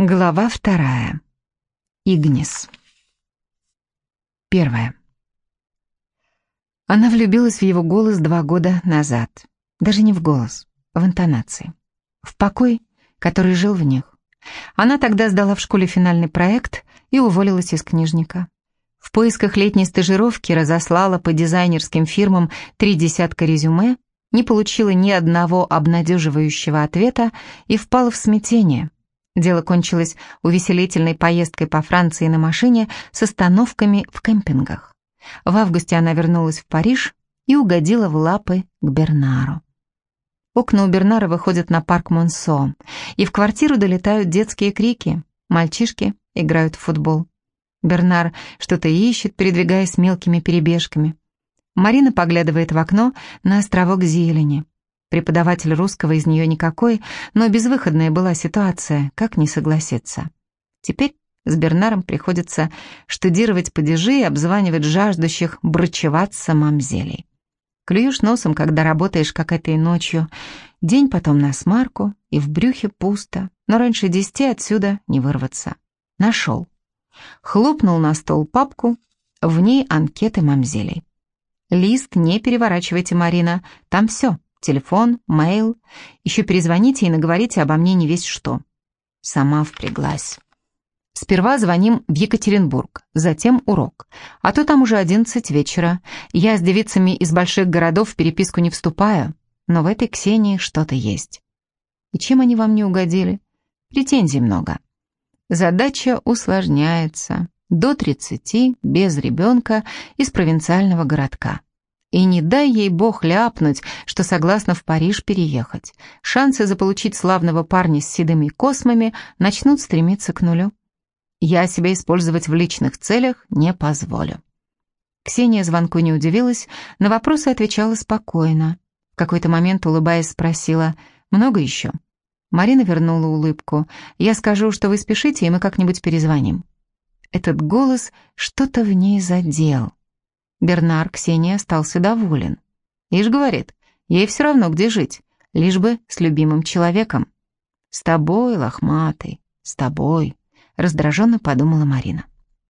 Глава вторая. Игнис. Первая. Она влюбилась в его голос два года назад. Даже не в голос, в интонации. В покой, который жил в них. Она тогда сдала в школе финальный проект и уволилась из книжника. В поисках летней стажировки разослала по дизайнерским фирмам три десятка резюме, не получила ни одного обнадеживающего ответа и впала в смятение – Дело кончилось увеселительной поездкой по Франции на машине с остановками в кемпингах. В августе она вернулась в Париж и угодила в лапы к Бернару. Окна у Бернара выходят на парк Монсо, и в квартиру долетают детские крики. Мальчишки играют в футбол. Бернар что-то ищет, передвигаясь мелкими перебежками. Марина поглядывает в окно на островок зелени. Преподаватель русского из нее никакой, но безвыходная была ситуация, как не согласиться. Теперь с Бернаром приходится штудировать падежи и обзванивать жаждущих брачеваться мамзелей. Клюешь носом, когда работаешь, как этой ночью. День потом на смарку, и в брюхе пусто, но раньше десяти отсюда не вырваться. Нашел. Хлопнул на стол папку, в ней анкеты мамзелей. «Лист не переворачивайте, Марина, там все, Телефон, мейл. Еще перезвоните и наговорите обо мне не весь что. Сама впряглась. Сперва звоним в Екатеринбург, затем урок. А то там уже одиннадцать вечера. Я с девицами из больших городов в переписку не вступаю, но в этой Ксении что-то есть. И чем они вам не угодили? Претензий много. Задача усложняется. До тридцати, без ребенка, из провинциального городка. И не дай ей бог ляпнуть, что согласна в Париж переехать. Шансы заполучить славного парня с седыми космами начнут стремиться к нулю. Я себя использовать в личных целях не позволю. Ксения звонку не удивилась, на вопросы отвечала спокойно. В какой-то момент, улыбаясь, спросила «Много еще?» Марина вернула улыбку. «Я скажу, что вы спешите, и мы как-нибудь перезвоним». Этот голос что-то в ней задел. Бернар Ксения остался доволен. Ишь говорит, ей все равно где жить, лишь бы с любимым человеком. «С тобой, лохматый, с тобой», — раздраженно подумала Марина.